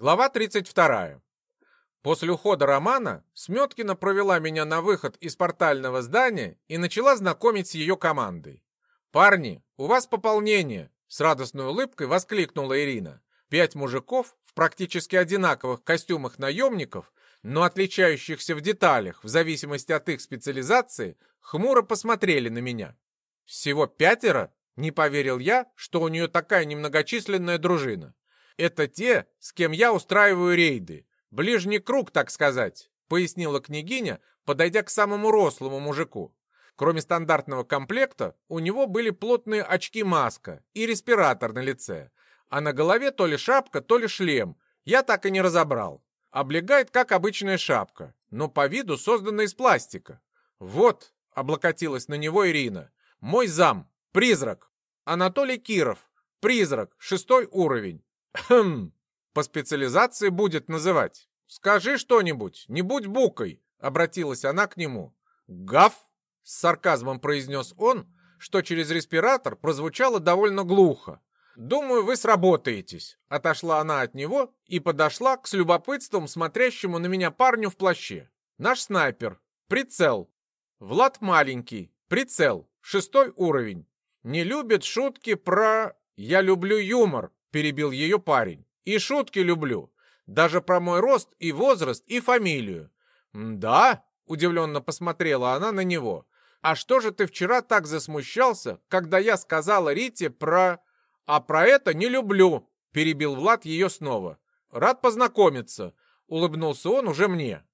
Глава 32. После ухода Романа Сметкина провела меня на выход из портального здания и начала знакомить с ее командой. «Парни, у вас пополнение!» — с радостной улыбкой воскликнула Ирина. Пять мужиков в практически одинаковых костюмах наемников, но отличающихся в деталях в зависимости от их специализации, хмуро посмотрели на меня. «Всего пятеро?» — не поверил я, что у нее такая немногочисленная дружина. «Это те, с кем я устраиваю рейды. Ближний круг, так сказать», — пояснила княгиня, подойдя к самому рослому мужику. Кроме стандартного комплекта, у него были плотные очки-маска и респиратор на лице, а на голове то ли шапка, то ли шлем. Я так и не разобрал. Облегает, как обычная шапка, но по виду создана из пластика. «Вот», — облокотилась на него Ирина, — «мой зам, призрак, Анатолий Киров, призрак, шестой уровень. Хм, по специализации будет называть. Скажи что-нибудь, не будь букой, обратилась она к нему. Гав, с сарказмом произнес он, что через респиратор прозвучало довольно глухо. «Думаю, вы сработаетесь», — отошла она от него и подошла к с любопытством смотрящему на меня парню в плаще. «Наш снайпер. Прицел. Влад маленький. Прицел. Шестой уровень. Не любит шутки про... Я люблю юмор. — перебил ее парень. «И шутки люблю. Даже про мой рост и возраст и фамилию». «Да?» — удивленно посмотрела она на него. «А что же ты вчера так засмущался, когда я сказала Рите про...» «А про это не люблю», — перебил Влад ее снова. «Рад познакомиться», — улыбнулся он уже мне.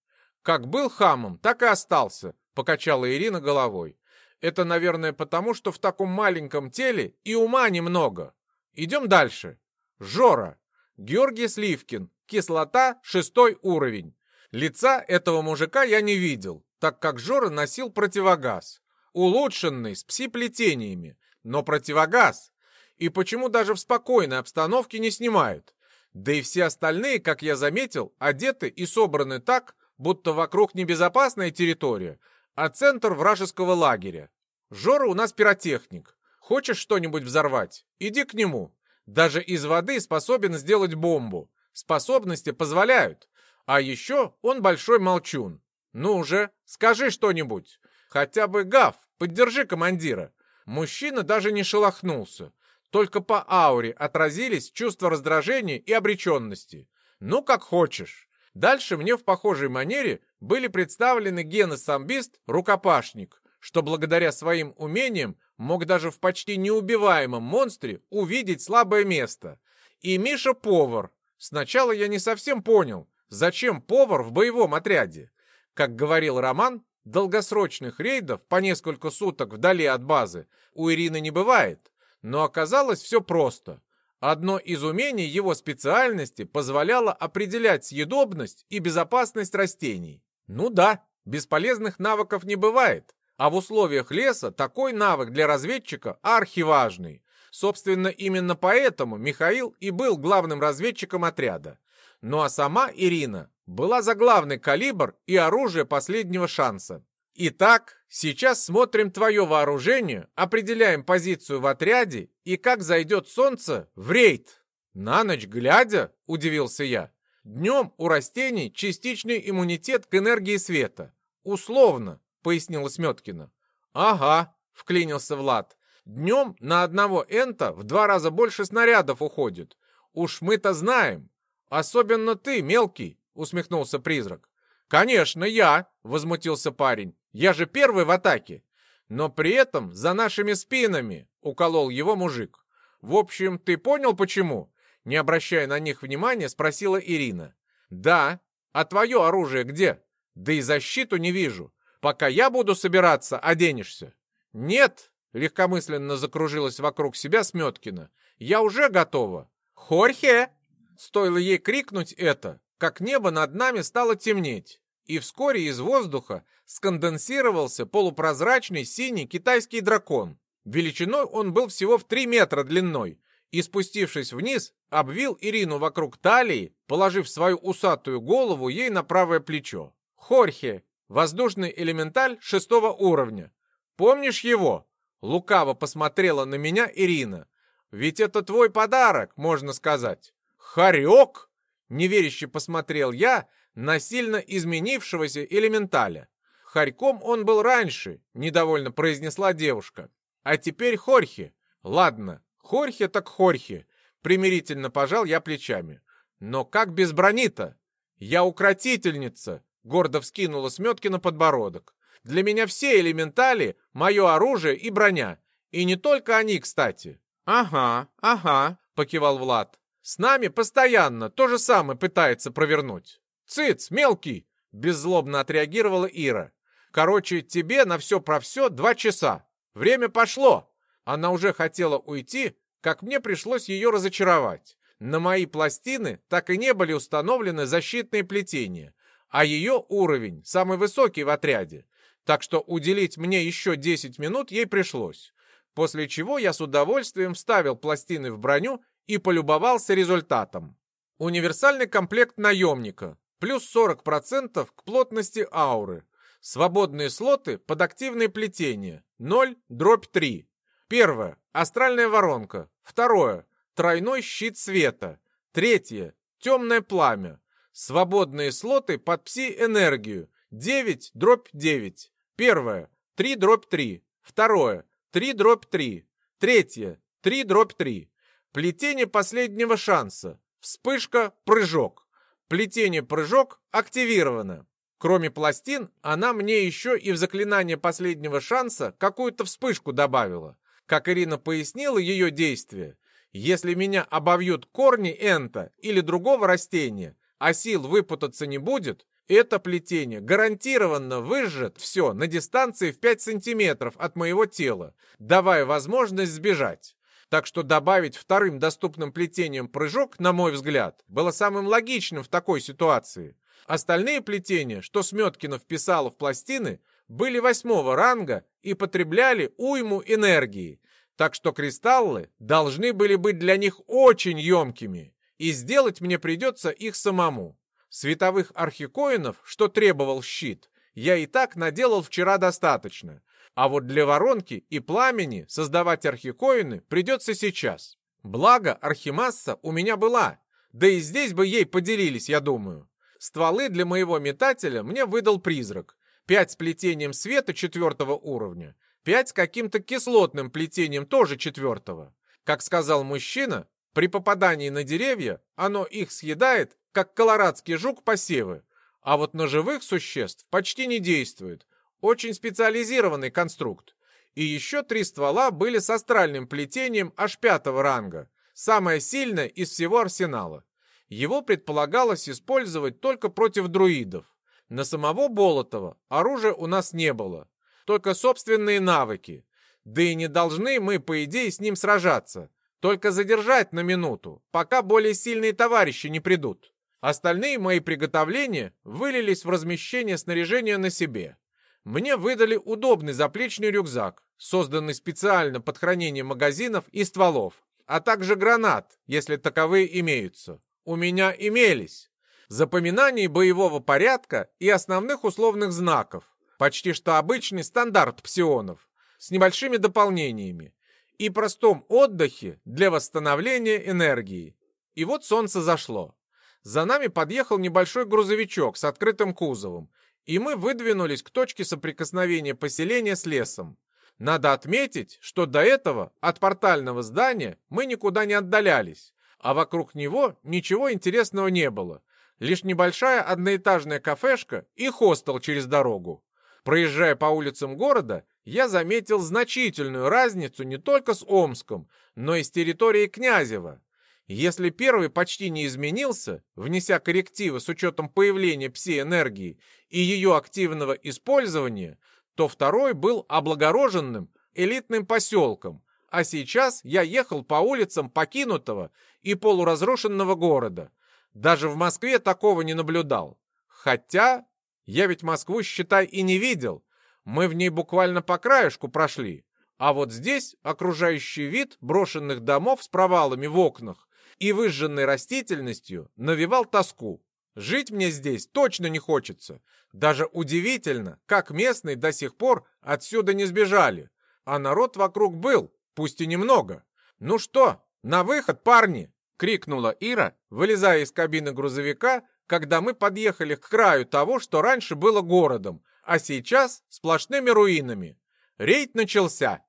«Как был хамом, так и остался», — покачала Ирина головой. «Это, наверное, потому, что в таком маленьком теле и ума немного. Идем дальше». Жора. Георгий Сливкин. Кислота, шестой уровень. Лица этого мужика я не видел, так как Жора носил противогаз. Улучшенный, с пси-плетениями, но противогаз. И почему даже в спокойной обстановке не снимают? Да и все остальные, как я заметил, одеты и собраны так, будто вокруг небезопасная территория, а центр вражеского лагеря. Жора у нас пиротехник. Хочешь что-нибудь взорвать? Иди к нему. Даже из воды способен сделать бомбу. Способности позволяют. А еще он большой молчун. Ну уже, скажи что-нибудь. Хотя бы гав, поддержи командира. Мужчина даже не шелохнулся. Только по ауре отразились чувства раздражения и обреченности. Ну, как хочешь. Дальше мне в похожей манере были представлены гены-самбист, рукопашник, что благодаря своим умениям мог даже в почти неубиваемом монстре увидеть слабое место. И Миша повар. Сначала я не совсем понял, зачем повар в боевом отряде. Как говорил Роман, долгосрочных рейдов по несколько суток вдали от базы у Ирины не бывает. Но оказалось все просто. Одно из умений его специальности позволяло определять съедобность и безопасность растений. Ну да, бесполезных навыков не бывает. А в условиях леса такой навык для разведчика архиважный. Собственно, именно поэтому Михаил и был главным разведчиком отряда. Ну а сама Ирина была за главный калибр и оружие последнего шанса. Итак, сейчас смотрим твое вооружение, определяем позицию в отряде и как зайдет солнце в рейд. На ночь глядя, удивился я. Днем у растений частичный иммунитет к энергии света. Условно, пояснила Сметкина. «Ага», — вклинился Влад. «Днем на одного энта в два раза больше снарядов уходит. Уж мы-то знаем. Особенно ты, мелкий», — усмехнулся призрак. «Конечно, я», — возмутился парень. «Я же первый в атаке». «Но при этом за нашими спинами», — уколол его мужик. «В общем, ты понял, почему?» Не обращая на них внимания, спросила Ирина. «Да. А твое оружие где? Да и защиту не вижу. Пока я буду собираться, оденешься. Нет, легкомысленно закружилась вокруг себя Сметкина. Я уже готова. Хорхе! Стоило ей крикнуть это, как небо над нами стало темнеть. И вскоре из воздуха сконденсировался полупрозрачный синий китайский дракон. Величиной он был всего в три метра длиной, и, спустившись вниз, обвил Ирину вокруг талии, положив свою усатую голову ей на правое плечо. «Хорхе, Воздушный элементаль шестого уровня. Помнишь его?» Лукаво посмотрела на меня Ирина. «Ведь это твой подарок, можно сказать». «Хорек?» Неверяще посмотрел я на сильно изменившегося элементаля. Харьком он был раньше, недовольно произнесла девушка. А теперь Хорхе. Ладно, Хорхе так Хорхе. Примирительно пожал я плечами. Но как без брони-то? Я укротительница, гордо вскинула сметки на подбородок. Для меня все элементали — мое оружие и броня. И не только они, кстати. Ага, ага, покивал Влад. С нами постоянно то же самое пытается провернуть. Цыц, мелкий, беззлобно отреагировала Ира. Короче, тебе на все про все два часа. Время пошло. Она уже хотела уйти, как мне пришлось ее разочаровать. На мои пластины так и не были установлены защитные плетения, а ее уровень самый высокий в отряде, так что уделить мне еще 10 минут ей пришлось. После чего я с удовольствием вставил пластины в броню и полюбовался результатом. Универсальный комплект наемника, плюс 40% к плотности ауры. Свободные слоты под активное плетение, 0, дробь 3. Первое. Астральная воронка. Второе. Тройной щит света. Третье. Темное пламя. Свободные слоты под пси-энергию. 9 дробь 9. Первое. 3 дробь 3. Второе. 3 дробь 3. Третье. 3 дробь 3. Плетение последнего шанса. Вспышка, прыжок. Плетение прыжок активировано. Кроме пластин, она мне еще и в заклинание последнего шанса какую-то вспышку добавила. Как Ирина пояснила ее действие, если меня обовьют корни энта или другого растения, а сил выпутаться не будет, это плетение гарантированно выжжет все на дистанции в 5 сантиметров от моего тела, давая возможность сбежать. Так что добавить вторым доступным плетением прыжок, на мой взгляд, было самым логичным в такой ситуации. Остальные плетения, что Сметкина вписала в пластины, были восьмого ранга и потребляли уйму энергии, так что кристаллы должны были быть для них очень емкими, и сделать мне придется их самому. Световых архикоинов, что требовал щит, я и так наделал вчера достаточно, а вот для воронки и пламени создавать архикоины придется сейчас. Благо, архимасса у меня была, да и здесь бы ей поделились, я думаю. Стволы для моего метателя мне выдал призрак. Пять с плетением света четвертого уровня Пять с каким-то кислотным плетением тоже четвертого. Как сказал мужчина, при попадании на деревья оно их съедает, как колорадский жук посевы, а вот на живых существ почти не действует. Очень специализированный конструкт. И еще три ствола были с астральным плетением аж пятого ранга, самое сильное из всего арсенала. Его предполагалось использовать только против друидов. На самого Болотова оружия у нас не было, только собственные навыки. Да и не должны мы, по идее, с ним сражаться. Только задержать на минуту, пока более сильные товарищи не придут. Остальные мои приготовления вылились в размещение снаряжения на себе. Мне выдали удобный заплечный рюкзак, созданный специально под хранение магазинов и стволов, а также гранат, если таковые имеются. У меня имелись. Запоминание боевого порядка и основных условных знаков, Почти что обычный стандарт псионов, с небольшими дополнениями. И простом отдыхе для восстановления энергии. И вот солнце зашло. За нами подъехал небольшой грузовичок с открытым кузовом, и мы выдвинулись к точке соприкосновения поселения с лесом. Надо отметить, что до этого от портального здания мы никуда не отдалялись, а вокруг него ничего интересного не было. Лишь небольшая одноэтажная кафешка и хостел через дорогу. Проезжая по улицам города, я заметил значительную разницу не только с Омском, но и с территорией Князева. Если первый почти не изменился, внеся коррективы с учетом появления пси-энергии и ее активного использования, то второй был облагороженным элитным поселком, а сейчас я ехал по улицам покинутого и полуразрушенного города. Даже в Москве такого не наблюдал. Хотя я ведь Москву, считай, и не видел. Мы в ней буквально по краешку прошли. А вот здесь окружающий вид брошенных домов с провалами в окнах и выжженной растительностью навевал тоску. Жить мне здесь точно не хочется. Даже удивительно, как местные до сих пор отсюда не сбежали. А народ вокруг был, пусть и немного. Ну что, на выход, парни! — крикнула Ира, вылезая из кабины грузовика, когда мы подъехали к краю того, что раньше было городом, а сейчас сплошными руинами. Рейд начался.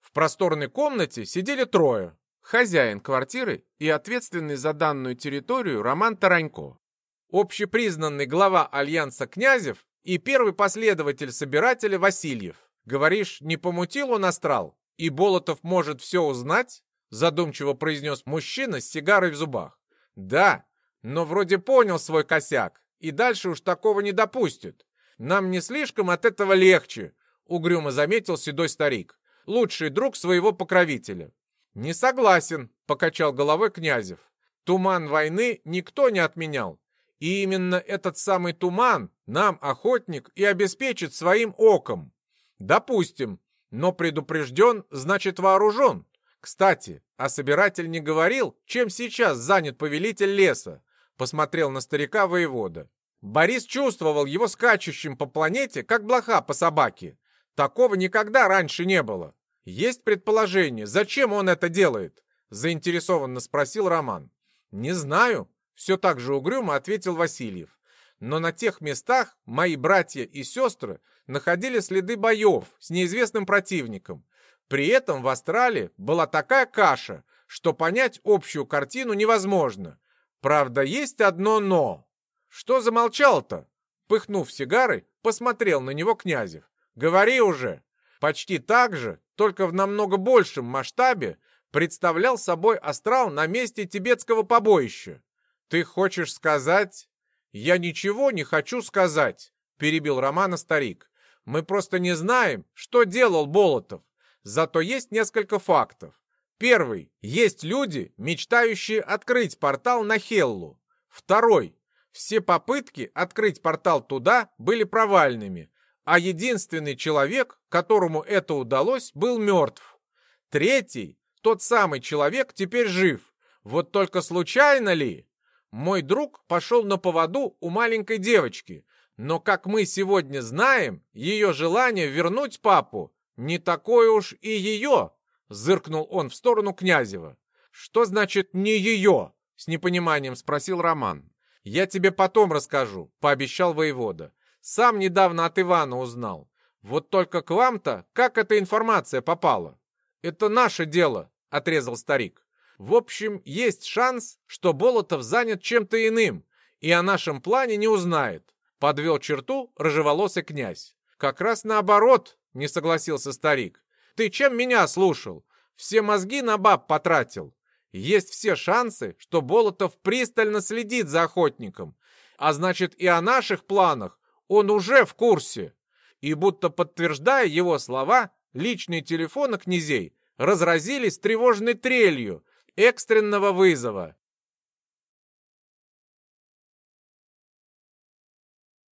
В просторной комнате сидели трое. Хозяин квартиры и ответственный за данную территорию Роман Таранько. Общепризнанный глава Альянса Князев и первый последователь собирателя Васильев. Говоришь, не помутил он астрал? И Болотов может все узнать? Задумчиво произнес мужчина с сигарой в зубах. Да, но вроде понял свой косяк, и дальше уж такого не допустит. Нам не слишком от этого легче, угрюмо заметил седой старик, лучший друг своего покровителя. Не согласен, покачал головой Князев. Туман войны никто не отменял. И именно этот самый туман нам, охотник, и обеспечит своим оком. Допустим, но предупрежден, значит вооружен. Кстати, а собиратель не говорил, чем сейчас занят повелитель леса? Посмотрел на старика воевода. Борис чувствовал его скачущим по планете, как блоха по собаке. Такого никогда раньше не было. Есть предположение, зачем он это делает? Заинтересованно спросил Роман. Не знаю, все так же угрюмо ответил Васильев. Но на тех местах мои братья и сестры находили следы боев с неизвестным противником. При этом в Астрале была такая каша, что понять общую картину невозможно. Правда, есть одно «но». Что замолчал-то? Пыхнув сигары, посмотрел на него Князев. Говори уже. Почти так же, только в намного большем масштабе, представлял собой астрал на месте тибетского побоища. Ты хочешь сказать? Я ничего не хочу сказать, перебил Романа старик. Мы просто не знаем, что делал Болотов. Зато есть несколько фактов. Первый. Есть люди, мечтающие открыть портал на Хеллу. Второй. Все попытки открыть портал туда были провальными, а единственный человек, которому это удалось, был мертв. Третий. Тот самый человек теперь жив. Вот только случайно ли? Мой друг пошел на поводу у маленькой девочки, но, как мы сегодня знаем, ее желание вернуть папу не такое уж и ее, Зыркнул он в сторону Князева. «Что значит «не ее»?» — с непониманием спросил Роман. «Я тебе потом расскажу», — пообещал воевода. «Сам недавно от Ивана узнал. Вот только к вам-то как эта информация попала?» «Это наше дело», — отрезал старик. «В общем, есть шанс, что Болотов занят чем-то иным и о нашем плане не узнает», — подвел черту рыжеволосый князь. «Как раз наоборот», — не согласился старик. Ты чем меня слушал? Все мозги на баб потратил. Есть все шансы, что Болотов пристально следит за охотником. А значит, и о наших планах он уже в курсе. И будто подтверждая его слова, личные телефоны князей разразились тревожной трелью экстренного вызова.